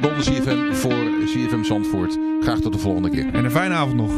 naar CFM voor CFM Zandvoort. Graag tot de volgende keer. En een fijne avond nog.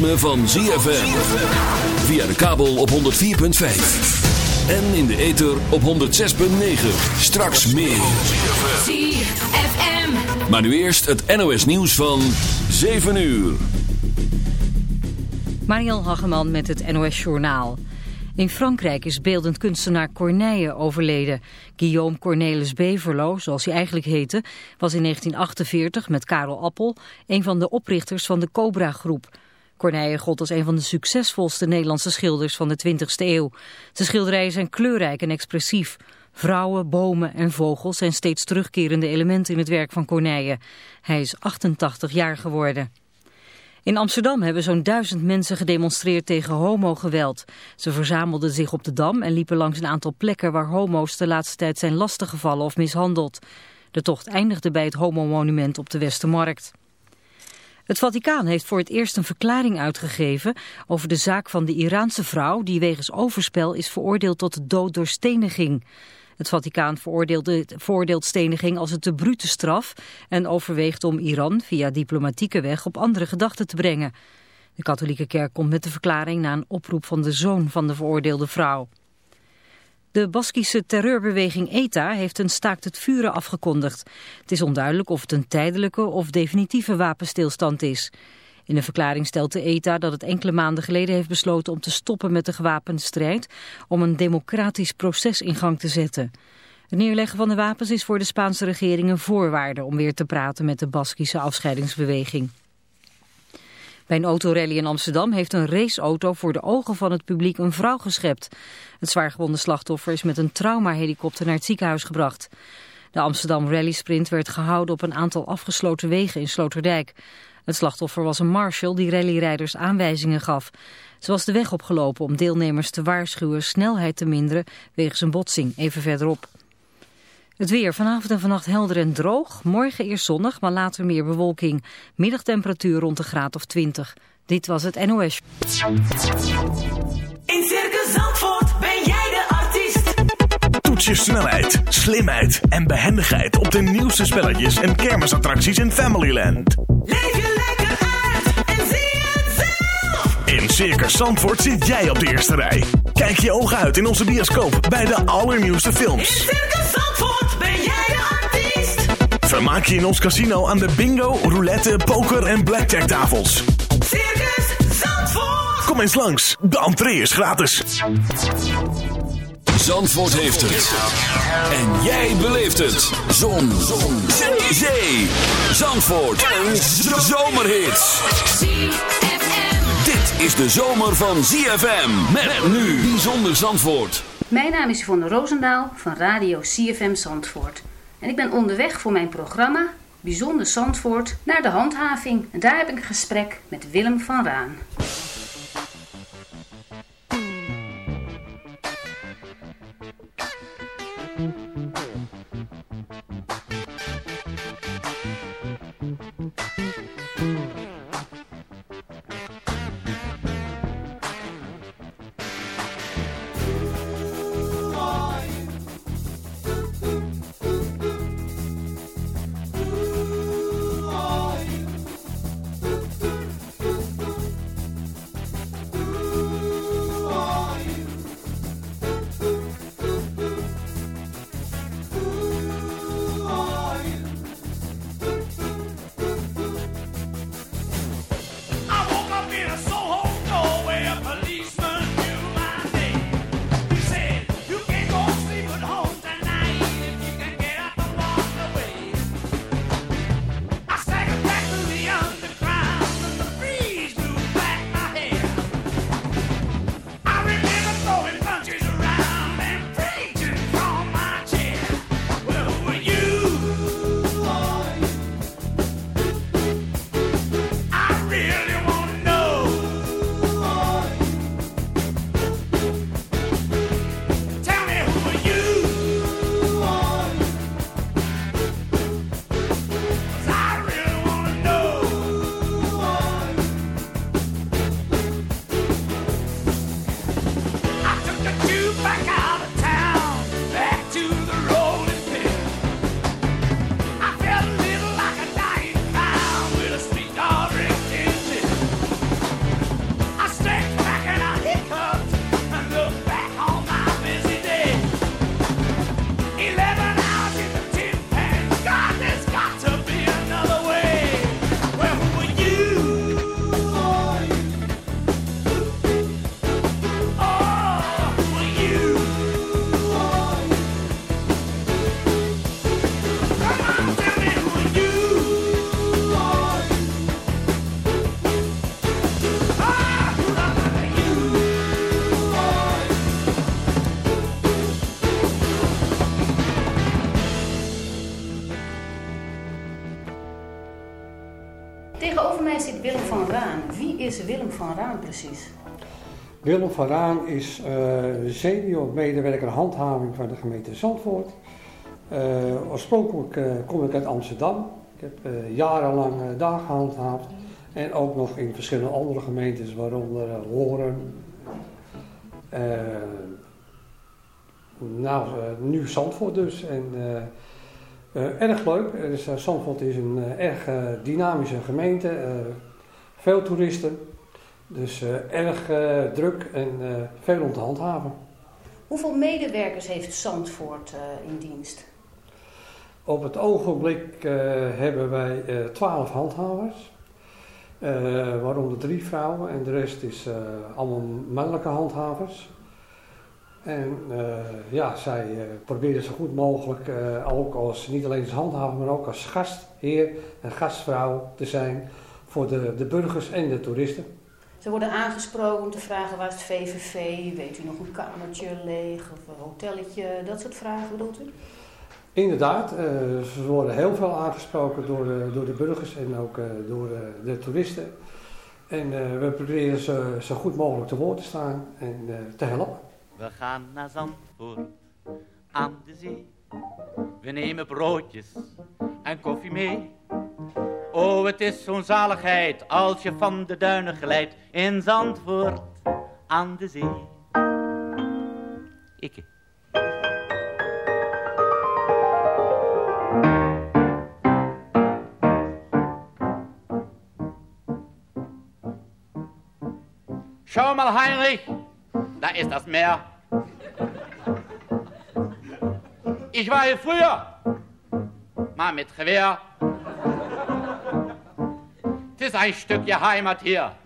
Ritme van ZFM. Via de kabel op 104.5. En in de ether op 106.9. Straks meer. ZFM. Maar nu eerst het NOS nieuws van 7 uur. Mariel Hageman met het NOS Journaal. In Frankrijk is beeldend kunstenaar Corneille overleden. Guillaume Cornelis Beverlo, zoals hij eigenlijk heette, was in 1948 met Karel Appel een van de oprichters van de Cobra-groep. Corneille gold als een van de succesvolste Nederlandse schilders van de 20e eeuw. Zijn schilderijen zijn kleurrijk en expressief. Vrouwen, bomen en vogels zijn steeds terugkerende elementen in het werk van Corneille. Hij is 88 jaar geworden. In Amsterdam hebben zo'n duizend mensen gedemonstreerd tegen homogeweld. Ze verzamelden zich op de Dam en liepen langs een aantal plekken waar homo's de laatste tijd zijn lastiggevallen of mishandeld. De tocht eindigde bij het homomonument op de Westermarkt. Het Vaticaan heeft voor het eerst een verklaring uitgegeven over de zaak van de Iraanse vrouw die wegens overspel is veroordeeld tot de dood door steniging. Het Vaticaan veroordeelt steniging als een te brute straf en overweegt om Iran via diplomatieke weg op andere gedachten te brengen. De katholieke kerk komt met de verklaring na een oproep van de zoon van de veroordeelde vrouw. De Baskische terreurbeweging ETA heeft een staakt het vuren afgekondigd. Het is onduidelijk of het een tijdelijke of definitieve wapenstilstand is. In een verklaring stelt de ETA dat het enkele maanden geleden heeft besloten om te stoppen met de gewapende strijd om een democratisch proces in gang te zetten. Het neerleggen van de wapens is voor de Spaanse regering een voorwaarde om weer te praten met de Baskische afscheidingsbeweging. Bij een autorally in Amsterdam heeft een raceauto voor de ogen van het publiek een vrouw geschept. Het zwaargewonde slachtoffer is met een traumahelikopter naar het ziekenhuis gebracht. De Amsterdam Rally Sprint werd gehouden op een aantal afgesloten wegen in Sloterdijk. Het slachtoffer was een marshal die rallyrijders aanwijzingen gaf. Ze was de weg opgelopen om deelnemers te waarschuwen snelheid te minderen wegens een botsing even verderop. Het weer vanavond en vannacht helder en droog. Morgen eerst zonnig, maar later meer bewolking. Middagtemperatuur rond de graad of 20. Dit was het NOS. In Circus Zandvoort ben jij de artiest. Toets je snelheid, slimheid en behendigheid op de nieuwste spelletjes en kermisattracties in Familyland. Leef je lekker uit en zie het zelf. In Circus Zandvoort zit jij op de eerste rij. Kijk je ogen uit in onze bioscoop bij de allernieuwste films. In Circus Zandvoort Vermaak je in ons casino aan de bingo, roulette, poker en blackjack tafels. Circus Zandvoort. Kom eens langs, de entree is gratis. Zandvoort heeft het. En jij beleeft het. Zon. Zon. Zee. Zee. Zandvoort. Een zomerhit. Dit is de zomer van ZFM. Met nu Bijzonder Zandvoort. Mijn naam is Yvonne Roosendaal van Radio CFM Zandvoort. En ik ben onderweg voor mijn programma Bijzonder Zandvoort naar de handhaving. En daar heb ik een gesprek met Willem van Raan. Tegenover mij zit Willem van Raan. Wie is Willem van Raan precies? Willem van Raan is eh, senior medewerker handhaving van de gemeente Zandvoort. Eh, oorspronkelijk eh, kom ik uit Amsterdam. Ik heb jarenlang daar gehandhaafd. En ook nog in verschillende andere gemeentes, waaronder Horen. Nou, nu Zandvoort dus. En, eh, erg leuk. Is, eh, Zandvoort is een eh, erg dynamische gemeente. veel toeristen. Dus erg druk en veel om te handhaven. Hoeveel medewerkers heeft Zandvoort in dienst? Op het ogenblik hebben wij twaalf handhavers. Waaronder drie vrouwen en de rest is allemaal mannelijke handhavers. En eh, ja, zij eh, proberen zo goed mogelijk, eh, ook als, niet alleen als handhaver, maar ook als gastheer en gastvrouw te zijn voor de, de burgers en de toeristen. Ze worden aangesproken om te vragen waar is het VVV, weet u nog een kamertje leeg of een hotelletje, dat soort vragen bedoelt u? Inderdaad, ze worden heel veel aangesproken door de, door de burgers en ook door de, de toeristen. En we proberen ze zo goed mogelijk te woord te staan en te helpen. We gaan naar Zandvoort aan de zee. We nemen broodjes en koffie mee. Oh, het is zo'n zaligheid als je van de duinen glijdt in Zandvoort aan de zee. Ikke. Schau mal, Heinrich, da ist das Meer. Ich war hier früher mal mit. Es ist ein Stückchen Heimat hier.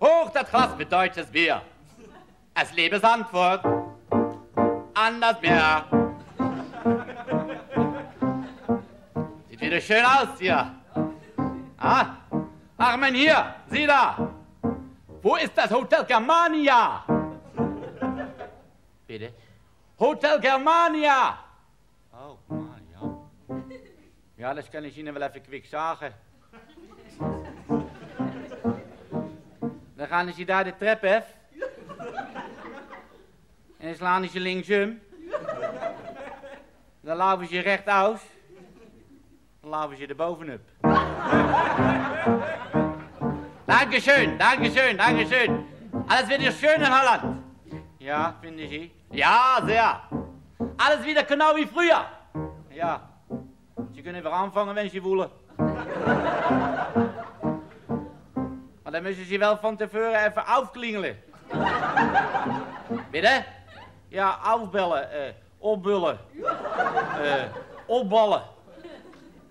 Hoch das Glas mit deutsches Bier. Es lebe Sandfurt an das Meer. Sieht wieder schön aus hier. Ah, ach mein hier, sieh da. Wo ist das Hotel Germania? Bitte? Hotel Germania. Ja. Dat kan je wel even kwik zagen. Dan gaan ze daar de trap af. En dan slaan ze linksum. Dan laven ze recht uit. Dan laven ze er bovenop. Dankeschön, dankeschön, dankeschön. Alles wieder schön in Holland. Ja, finden Sie? Ja, sehr. Alles wieder genau wie früher. Ja. Sie kunnen weer aanvangen, wenn Sie willen. Maar dan moeten ze wel van tevoren even afklingelen. Binnen? Ja, afbellen, eh, opbullen, eh, opballen.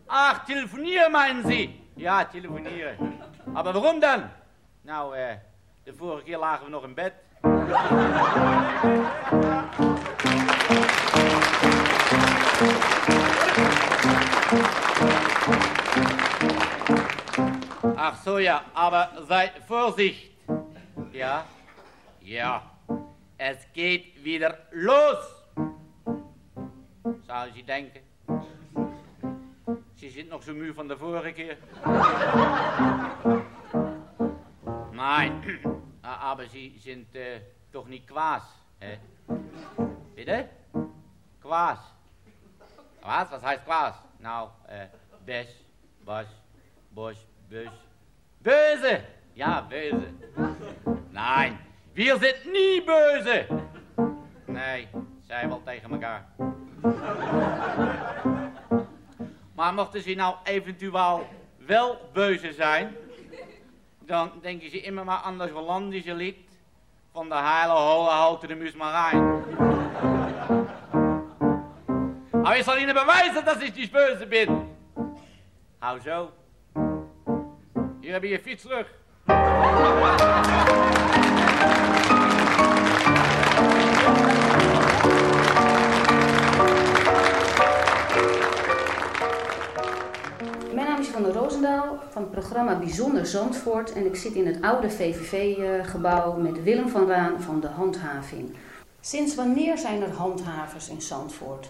Ach, telefonieren meinen Sie? Ja, telefonieren. Maar waarom dan? Nou, eh, de vorige keer lagen we nog in bed. Ach so, ja, aber sei Vorsicht. Ja, ja, es geht wieder los. Zou je denken? Ze zit nog zo muur van de vorige keer. Nein, aber sie sind äh, doch nicht Quas, hè? Bitte? Was? Was heißt Quas? Nou, äh, Bes, Bas, Bosch, Bös. Böse! Ja, böse. Nein, wir sind nie böse. Nee, zij wel tegen elkaar. Maar mochten ze nou eventueel wel beuze zijn, dan denken ze immer maar aan dat Hollandische lied van de heile holle houten de Musmarijn. Maar ik zal Ihnen bewijzen dat ik niet böse ben. Hou zo. Hier heb je je fiets terug. Mijn naam is Van der Roosendaal van het programma Bijzonder Zandvoort en ik zit in het oude VVV-gebouw met Willem van Raan van de handhaving. Sinds wanneer zijn er handhavers in Zandvoort?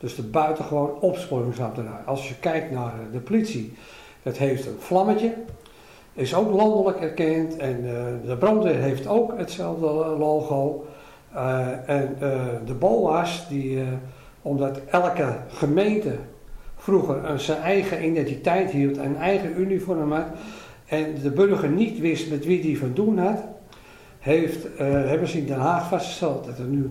dus de buitengewoon opsporingsambtenaar. Als je kijkt naar de politie, dat heeft een vlammetje. Is ook landelijk erkend. En eh, de brandweer heeft ook hetzelfde logo. Eh, en eh, de BOA's, die, eh, omdat elke gemeente vroeger zijn eigen identiteit hield, een eigen uniform had, en de burger niet wist met wie die van doen had, heeft, eh, hebben ze in Den Haag vastgesteld dat er nu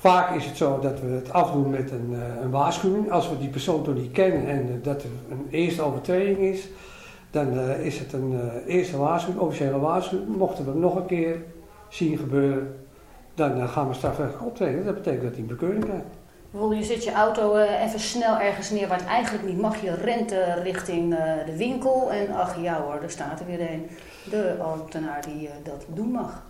vaak is het zo dat we het afdoen met een, eh, een waarschuwing. Als we die persoon toch niet kennen en eh, dat er een eerste overtreding is, dan eh, is het een eerste waarschuwing, officiële waarschuwing. Mochten we het nog een keer zien gebeuren, dan gaan we strafrechtelijk optreden. Dat betekent dat hij een bekeuring krijgt. Bijvoorbeeld, je zet je auto even snel ergens neer waar het eigenlijk niet mag. Je rent richting de winkel en ach ja hoor, daar staat er weer een. De ambtenaar die dat doen mag.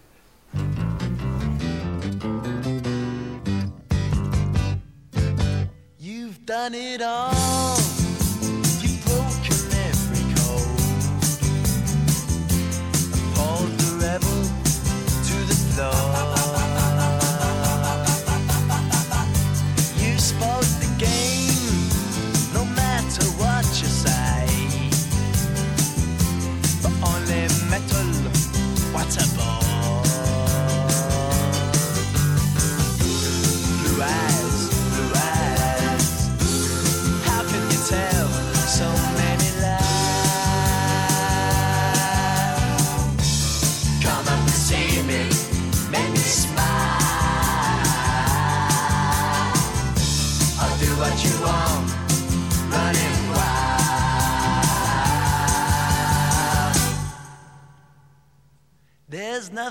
You've done it all.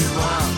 You want,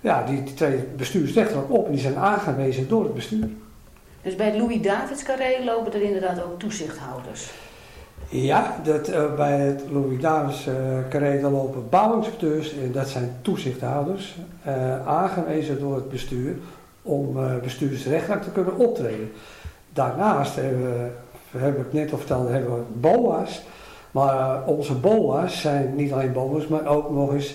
Ja, die treden bestuursrechtelijk op en die zijn aangewezen door het bestuur. Dus bij het Louis Davids Carré lopen er inderdaad ook toezichthouders. Ja, dat, eh, bij het Louis Davids eh carré lopen bouwinspecteurs en dat zijn toezichthouders eh, aangewezen door het bestuur om bestuursrechtelijk te kunnen optreden. Daarnaast hebben we, heb ik net al verteld, hebben we BOA's. Maar onze BOA's zijn niet alleen BOA's, maar ook nog eens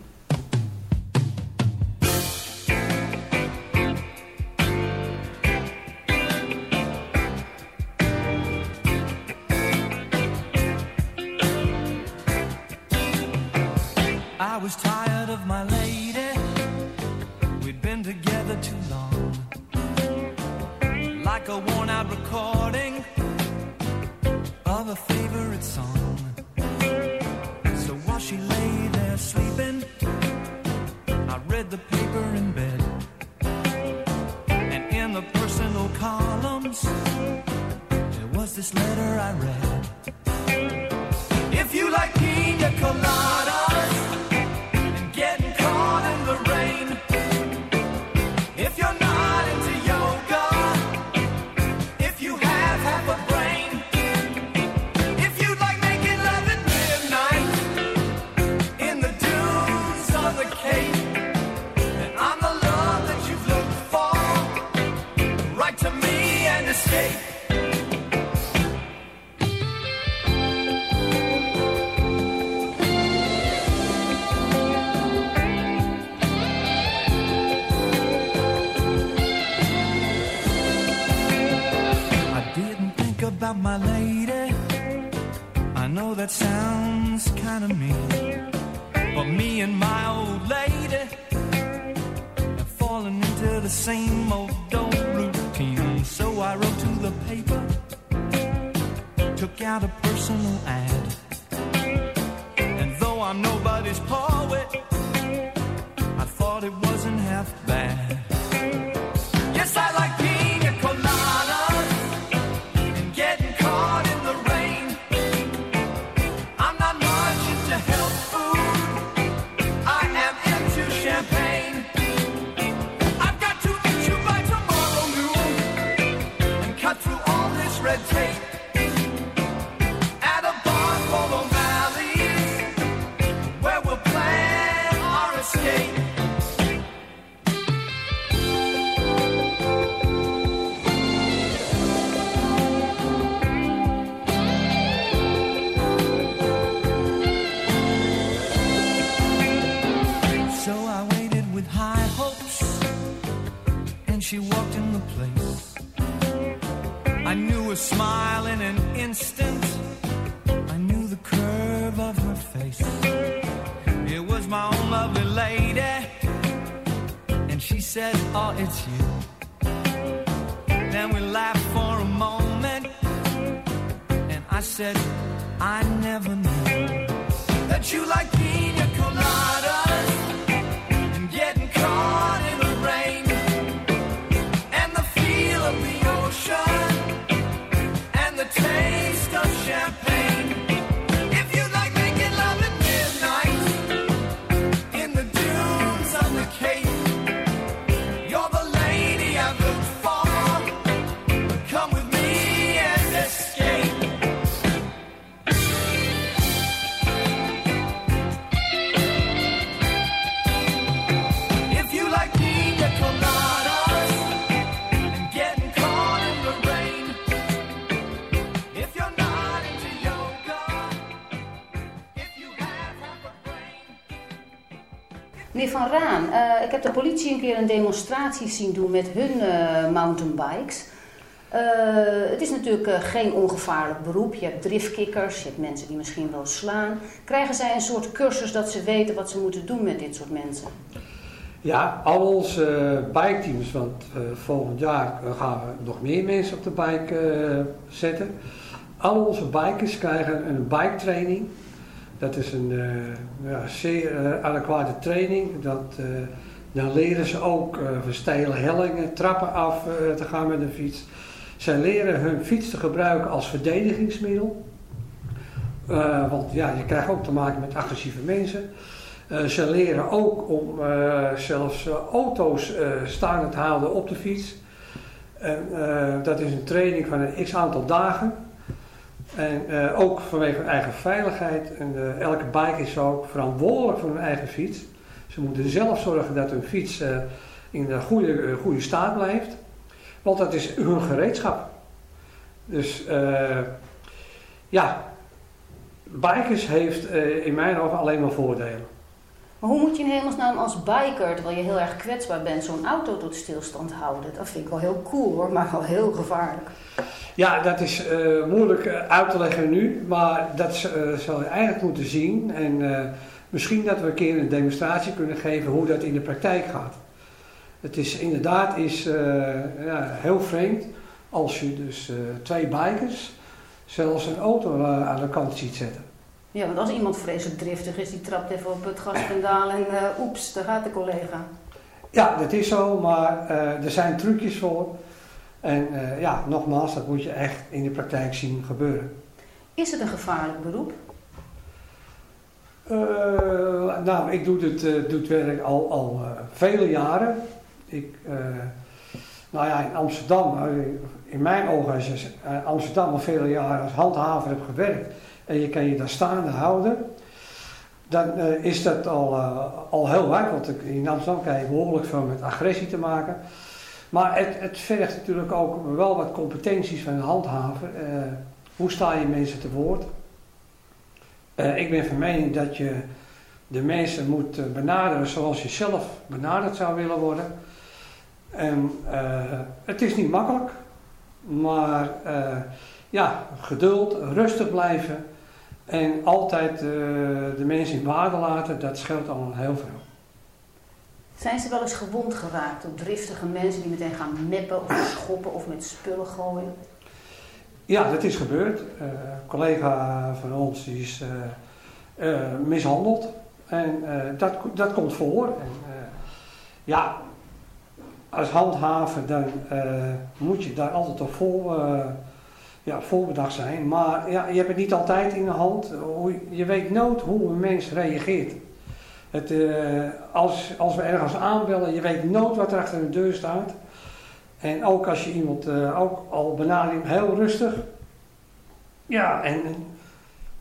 Read the paper in bed. And in the personal columns, there was this letter I read. Said, "Oh, politie een keer een demonstratie zien doen met hun eh, mountainbikes. Eh, het is natuurlijk eh, geen ongevaarlijk beroep. Je hebt driftkikkers, je hebt mensen die misschien wel slaan. Krijgen zij een soort cursus dat ze weten wat ze moeten doen met dit soort mensen? Ja, al onze uh, biketeams, want volgend jaar gaan we nog meer mensen op de bike zetten. Al onze bikers krijgen een bike training. Dat is een ja, zeer adequate training. Dat, dan leren ze ook uh, verstijlen hellingen, trappen af eh, te gaan met een fiets. Zij leren hun fiets te gebruiken als verdedigingsmiddel. Eh, want ja, je krijgt ook te maken met agressieve mensen. Ze leren ook om zelfs auto's staande te houden op de fiets. En, dat is een training van een x aantal dagen. En eh, ook vanwege hun eigen veiligheid. En eh, elke biker is ook verantwoordelijk voor hun eigen fiets. Ze moeten zelf zorgen dat hun fiets eh, in een goede, eh, goede staat blijft. Want dat is hun gereedschap. Dus eh, ja, bikers heeft in mijn ogen alleen maar voordelen. Maar hoe moet je in hemelsnaam als biker, terwijl je heel erg kwetsbaar bent, zo'n auto tot stilstand houden? Dat vind ik wel heel cool hoor, maar wel heel gevaarlijk. Ja, dat is moeilijk uit te leggen nu, maar dat z- zal je eigenlijk moeten zien. En misschien dat we een keer een demonstratie kunnen geven hoe dat in de praktijk gaat. Het is inderdaad is, eh, ja, heel vreemd als je dus eh, twee bikers zelfs een auto eh, aan de kant ziet zetten. Ja, want als iemand vreselijk driftig is, die trapt even op het gaspedaal en oeps, daar gaat de collega. Ja, dat is zo, maar er zijn trucjes voor. En ja, nogmaals, dat moet je echt in de praktijk zien gebeuren. Is het een gevaarlijk beroep? Eh, nou, ik doe dit, eh, werk al, al eh, vele jaren. Ik, nou ja, in Amsterdam, in mijn ogen, als je Amsterdam al vele jaren als handhaver hebt gewerkt en je kan je daar staande houden, dan is dat al, al heel wat. Want in Amsterdam krijg je behoorlijk veel met agressie te maken. Maar het, het vergt natuurlijk ook wel wat competenties van een handhaver. Hoe sta je mensen te woord? Eh, ik ben van mening dat je de mensen moet eh, benaderen zoals je zelf benaderd zou willen worden. En eh, het is niet makkelijk, maar ja, geduld, rustig blijven en altijd de mensen in waarde laten, dat scheelt al heel veel. Zijn ze wel eens gewond geraakt door driftige mensen die meteen gaan meppen of schoppen of met spullen gooien? Ja, dat is gebeurd. Eh, een collega van ons die is eh, eh, mishandeld. En dat, dat komt voor. En, ja, als handhaver dan moet je daar altijd op vol, ja, zijn. Maar ja, je hebt het niet altijd in de hand. Je weet nooit hoe een mens reageert. Het, als, als we ergens aanbellen, je weet nooit wat er achter de deur staat. En ook als je iemand eh, ook al benadert, heel rustig. Ja, en, en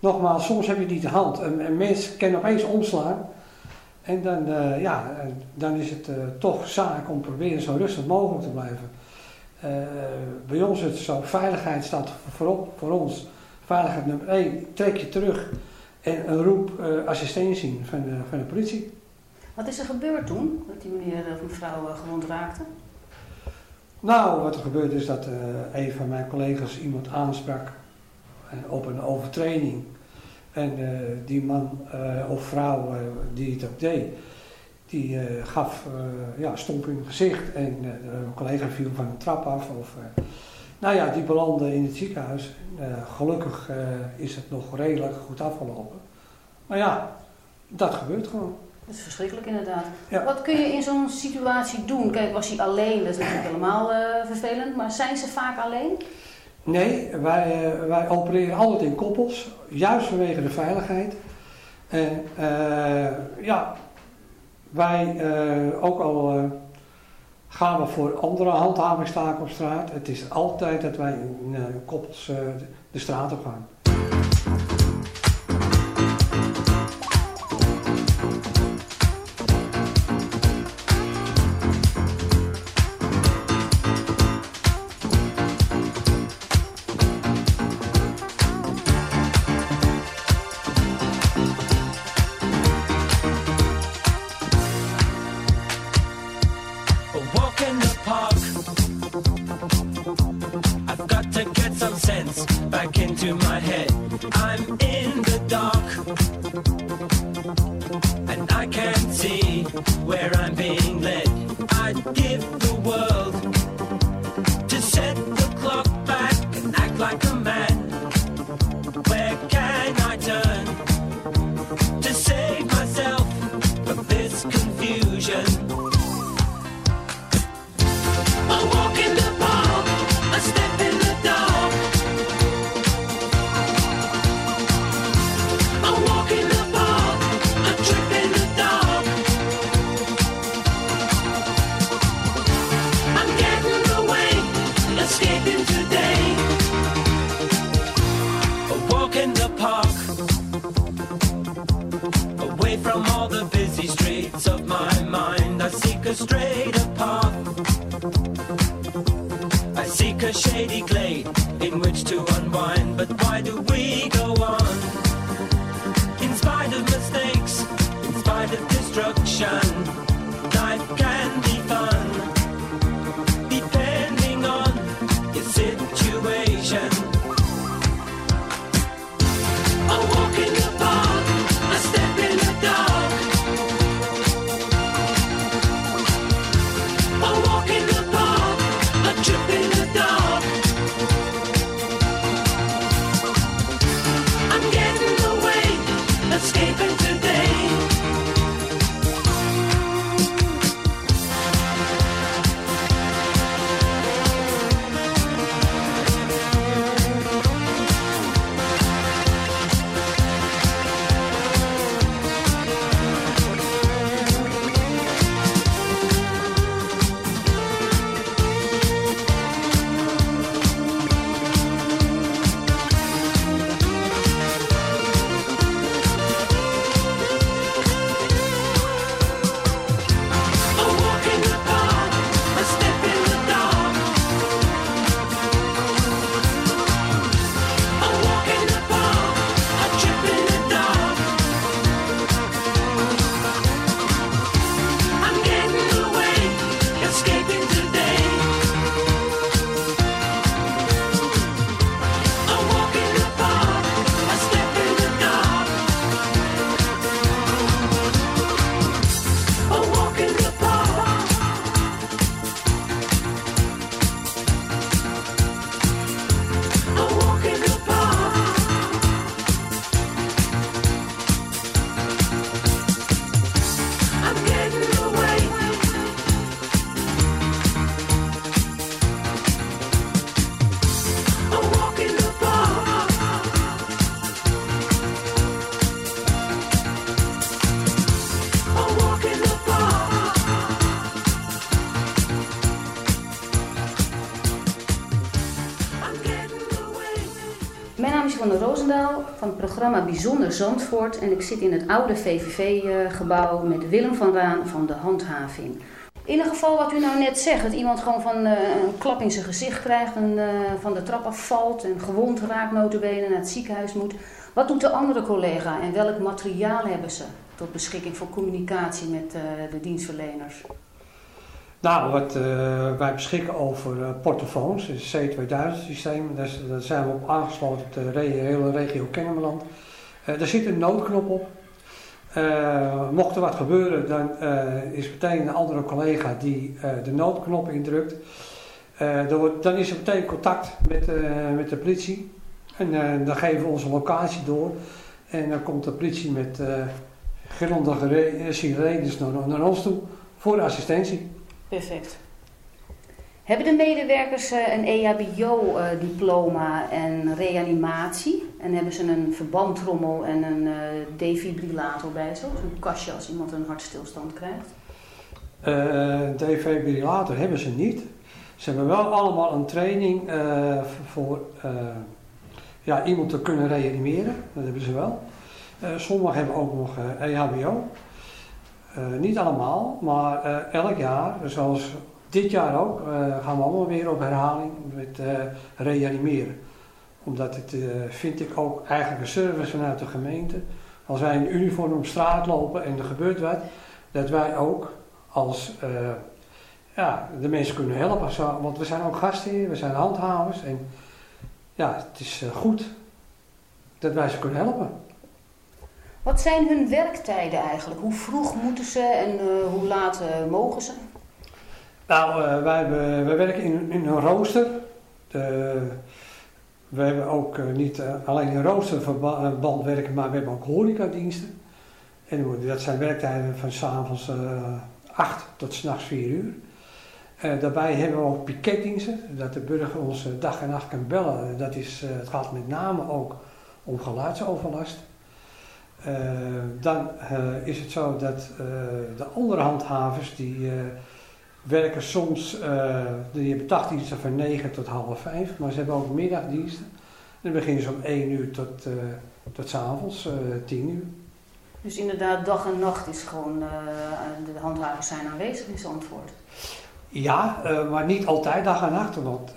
nogmaals, soms heb je niet de hand. Een, een mens kan opeens omslaan. En dan, eh, ja, dan is het eh, toch zaak om proberen zo rustig mogelijk te blijven. Eh, bij ons is het zo, veiligheid staat voorop voor ons. Veiligheid nummer 1, trek je terug en roep eh, assistentie van de, van de politie. Wat is er gebeurd toen, dat die meneer of mevrouw eh, gewond raakte? Nou, wat er gebeurde is dat eh, een van mijn collega's iemand aansprak eh, op een overtreding. En eh, die man of vrouw die het ook deed, die gaf ja, stomp in het gezicht. En een collega viel van een trap af. Of, nou ja, die belandde in het ziekenhuis. Gelukkig is het nog redelijk goed afgelopen. Maar ja, dat gebeurt gewoon. Dat is verschrikkelijk inderdaad. Ja. Wat kun je in zo'n situatie doen? Kijk, was hij alleen? Dat is natuurlijk helemaal eh, vervelend. Maar zijn ze vaak alleen? Nee, wij, eh, wij opereren altijd in koppels, juist vanwege de veiligheid. En eh, ja, wij ook al gaan we voor andere handhavingstaken op straat. Het is altijd dat wij in koppels de straat op gaan. Unwind, but why do we go on? In spite of mistakes, in spite of destruction, life can Bijzonder Zandvoort en ik zit in het oude VVV-gebouw met Willem van Raan van de handhaving. In een geval wat u nou net zegt, dat iemand gewoon van eh, een klap in zijn gezicht krijgt en eh, van de trap afvalt en gewond raakt notabene naar het ziekenhuis moet. Wat doet de andere collega en welk materiaal hebben ze tot beschikking voor communicatie met eh, de dienstverleners? Nou, wat eh, wij beschikken over eh, portofoons, het C2000 systeem, daar, zijn we op aangesloten op de hele regio Kennemerland. Eh daar zit een noodknop op. Eh, mocht er wat gebeuren, dan eh, is meteen een andere collega die de noodknop indrukt. Er wordt- dan is er meteen contact met, met de politie. En dan geven we onze locatie door. En dan komt de politie met eh, sirenes naar, naar ons toe voor de assistentie. Perfect. Hebben de medewerkers eh, een EHBO-diploma en reanimatie? En hebben ze een verbandtrommel en een eh, defibrillator bij zich? Zo'n kastje als iemand een hartstilstand krijgt? Een defibrillator hebben ze niet. Ze hebben wel allemaal een training voor ja, iemand te kunnen reanimeren. Dat hebben ze wel. Sommigen hebben ook nog eh, EHBO. Eh, niet allemaal, maar elk jaar, zoals dit jaar ook, eh, gaan we allemaal weer op herhaling met eh, reanimeren. Omdat het, eh, vind ik ook eigenlijk een service vanuit de gemeente. Als wij in uniform op straat lopen en er gebeurt wat, dat wij ook als ja, de mensen kunnen helpen. Want we zijn ook gasten hier, we zijn handhavers. En ja, het is goed dat wij ze kunnen helpen. Wat zijn hun werktijden eigenlijk? Hoe vroeg moeten ze en hoe laat mogen ze? Nou, eh, wij, werken in, een rooster. De, we hebben ook eh, niet eh, alleen in roosterverband werken, maar we hebben ook horecadiensten. En dat zijn werktijden van s'avonds eh 8 tot s'nachts 4 uur. Daarbij hebben we ook piketdiensten, dat de burger ons dag en nacht kan bellen. Dat is, het gaat met name ook om geluidsoverlast. Dan is het zo dat de andere handhavers die werken soms, eh die hebben dagdiensten van 9 tot half 5, maar ze hebben ook middagdiensten. Dan beginnen ze om 1 uur tot, eh tot 's avonds, eh 10 uur. Dus inderdaad, dag en nacht is gewoon, de handhavers zijn aanwezig in Zandvoort. Ja, eh, maar niet altijd dag en nacht. Want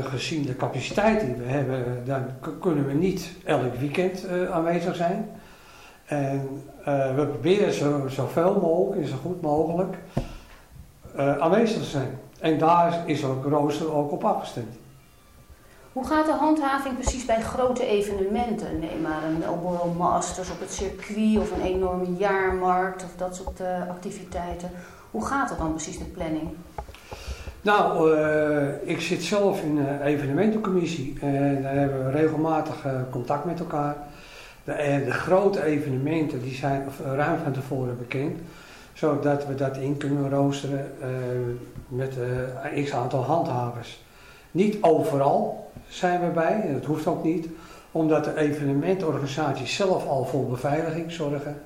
gezien de capaciteit die we hebben, dan kunnen we niet elk weekend aanwezig zijn. En we proberen zo, zoveel mogelijk en zo goed mogelijk eh, aanwezig te zijn. En daar is ook rooster ook op afgestemd. Hoe gaat de handhaving precies bij grote evenementen? Neem maar een Marlboro Masters op het circuit of een enorme jaarmarkt of dat soort eh, activiteiten. Hoe gaat het dan precies, de planning? Nou, eh, ik zit zelf in de evenementencommissie en daar hebben we regelmatig contact met elkaar. De, de grote evenementen die zijn ruim van tevoren bekend, zodat we dat in kunnen roosteren eh, met een x aantal handhavers. Niet overal zijn we bij, en dat hoeft ook niet, omdat de evenementorganisaties zelf al voor beveiliging zorgen.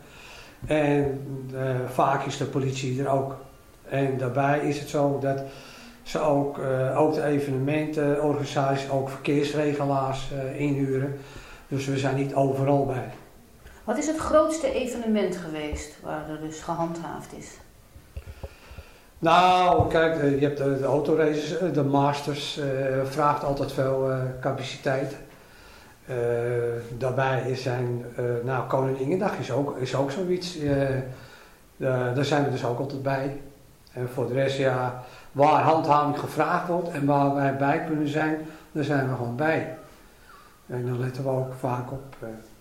En eh, vaak is de politie er ook. En daarbij is het zo dat ze ook, eh, ook de evenementenorganisaties, ook verkeersregelaars eh, inhuren. Dus we zijn niet overal bij. Wat is het grootste evenement geweest waar er dus gehandhaafd is? Nou, kijk, eh, je hebt de, de autoraces, eh, de Masters, eh, vraagt altijd veel capaciteit. Daarbij is zijn, nou, Koninginnedag is ook, is ook zoiets. da- daar zijn we dus ook altijd bij. En voor de rest, ja, waar handhaving gevraagd wordt en waar wij bij kunnen zijn, daar zijn we gewoon bij. En dan letten we ook vaak op,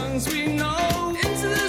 Songs we know. Into the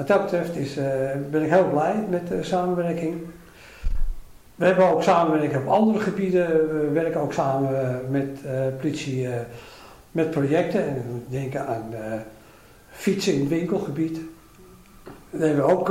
Wat dat betreft is, eh, ben ik heel blij met de samenwerking. We hebben ook samenwerking op andere gebieden. We werken ook samen eh, met eh, politie met projecten. En denken aan fietsen in het winkelgebied. Dat hebben we ook